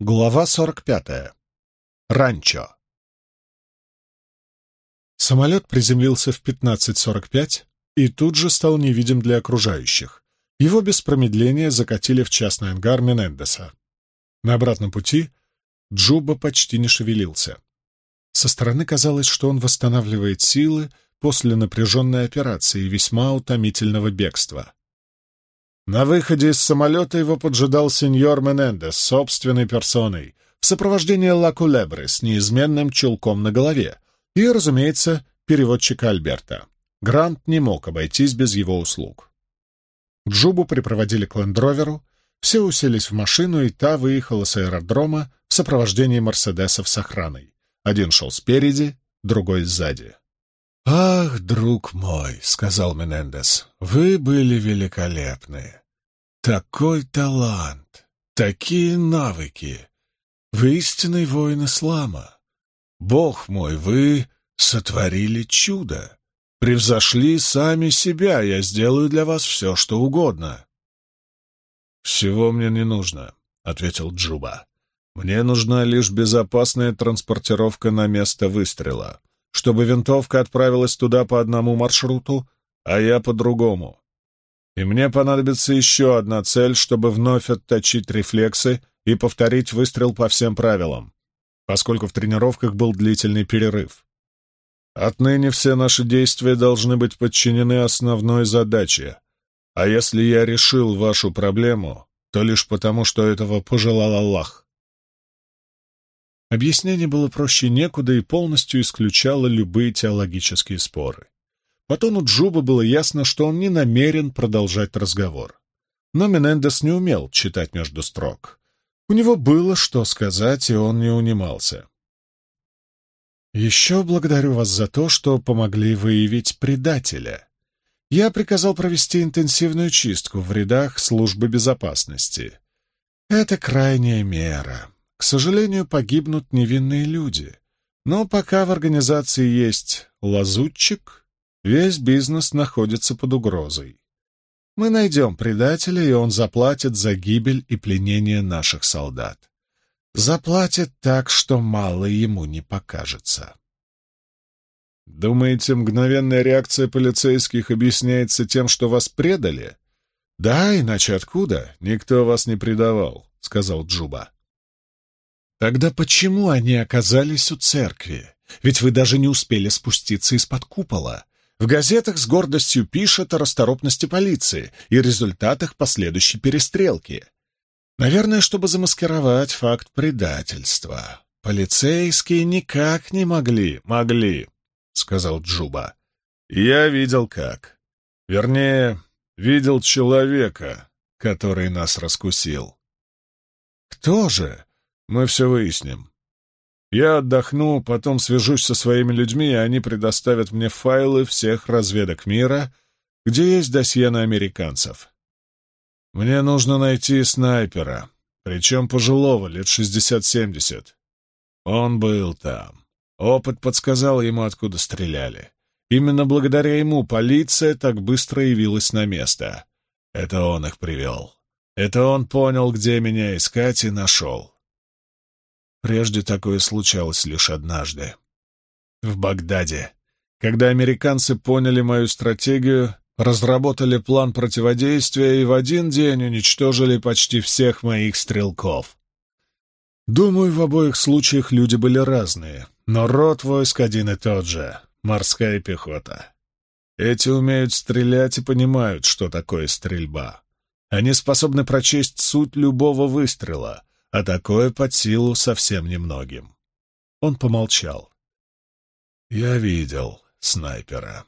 Глава 45. Ранчо. Самолет приземлился в 15.45 и тут же стал невидим для окружающих. Его без промедления закатили в частный ангар Менендеса. На обратном пути Джуба почти не шевелился. Со стороны казалось, что он восстанавливает силы после напряженной операции и весьма утомительного бегства. На выходе из самолета его поджидал сеньор Менендес собственной персоной в сопровождении Ла Кулебры с неизменным чулком на голове и, разумеется, переводчика Альберта. Грант не мог обойтись без его услуг. Джубу припроводили к лендроверу, все уселись в машину, и та выехала с аэродрома в сопровождении мерседесов с охраной. Один шел спереди, другой сзади. «Ах, друг мой», — сказал Менендес, — «вы были великолепны. Такой талант, такие навыки. Вы истинный воин ислама. Бог мой, вы сотворили чудо. Превзошли сами себя, я сделаю для вас все, что угодно». «Всего мне не нужно», — ответил Джуба. «Мне нужна лишь безопасная транспортировка на место выстрела» чтобы винтовка отправилась туда по одному маршруту, а я по другому. И мне понадобится еще одна цель, чтобы вновь отточить рефлексы и повторить выстрел по всем правилам, поскольку в тренировках был длительный перерыв. Отныне все наши действия должны быть подчинены основной задаче, а если я решил вашу проблему, то лишь потому, что этого пожелал Аллах. Объяснение было проще некуда и полностью исключало любые теологические споры. По тону Джуба было ясно, что он не намерен продолжать разговор. Но Менендес не умел читать между строк. У него было что сказать, и он не унимался. «Еще благодарю вас за то, что помогли выявить предателя. Я приказал провести интенсивную чистку в рядах службы безопасности. Это крайняя мера. К сожалению, погибнут невинные люди. Но пока в организации есть лазутчик, весь бизнес находится под угрозой. Мы найдем предателя, и он заплатит за гибель и пленение наших солдат. Заплатит так, что мало ему не покажется. Думаете, мгновенная реакция полицейских объясняется тем, что вас предали? Да, иначе откуда? Никто вас не предавал, — сказал Джуба. Тогда почему они оказались у церкви? Ведь вы даже не успели спуститься из-под купола. В газетах с гордостью пишут о расторопности полиции и результатах последующей перестрелки. Наверное, чтобы замаскировать факт предательства. Полицейские никак не могли. Могли, — сказал Джуба. Я видел как. Вернее, видел человека, который нас раскусил. Кто же? Мы все выясним. Я отдохну, потом свяжусь со своими людьми, и они предоставят мне файлы всех разведок мира, где есть досье на американцев. Мне нужно найти снайпера, причем пожилого, лет шестьдесят-семьдесят. Он был там. Опыт подсказал ему, откуда стреляли. Именно благодаря ему полиция так быстро явилась на место. Это он их привел. Это он понял, где меня искать, и нашел. Прежде такое случалось лишь однажды. В Багдаде. Когда американцы поняли мою стратегию, разработали план противодействия и в один день уничтожили почти всех моих стрелков. Думаю, в обоих случаях люди были разные, но род войск один и тот же — морская пехота. Эти умеют стрелять и понимают, что такое стрельба. Они способны прочесть суть любого выстрела — а такое под силу совсем немногим. Он помолчал. Я видел снайпера.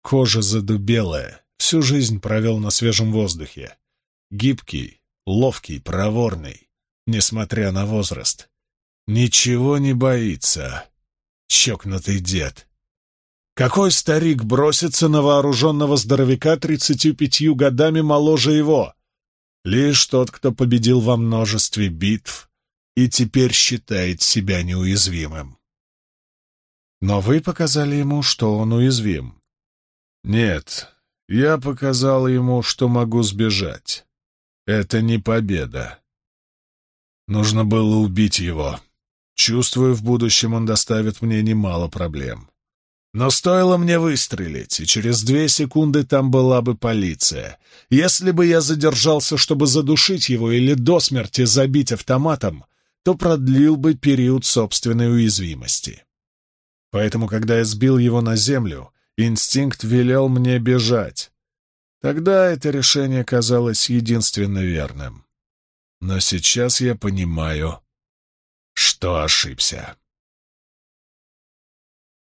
Кожа задубелая, всю жизнь провел на свежем воздухе. Гибкий, ловкий, проворный, несмотря на возраст. Ничего не боится. Чокнутый дед. Какой старик бросится на вооруженного здоровяка тридцатью пятью годами моложе его? Лишь тот, кто победил во множестве битв и теперь считает себя неуязвимым. Но вы показали ему, что он уязвим. Нет, я показал ему, что могу сбежать. Это не победа. Нужно было убить его. Чувствую, в будущем он доставит мне немало проблем. Но стоило мне выстрелить, и через две секунды там была бы полиция. Если бы я задержался, чтобы задушить его или до смерти забить автоматом, то продлил бы период собственной уязвимости. Поэтому, когда я сбил его на землю, инстинкт велел мне бежать. Тогда это решение казалось единственно верным. Но сейчас я понимаю, что ошибся.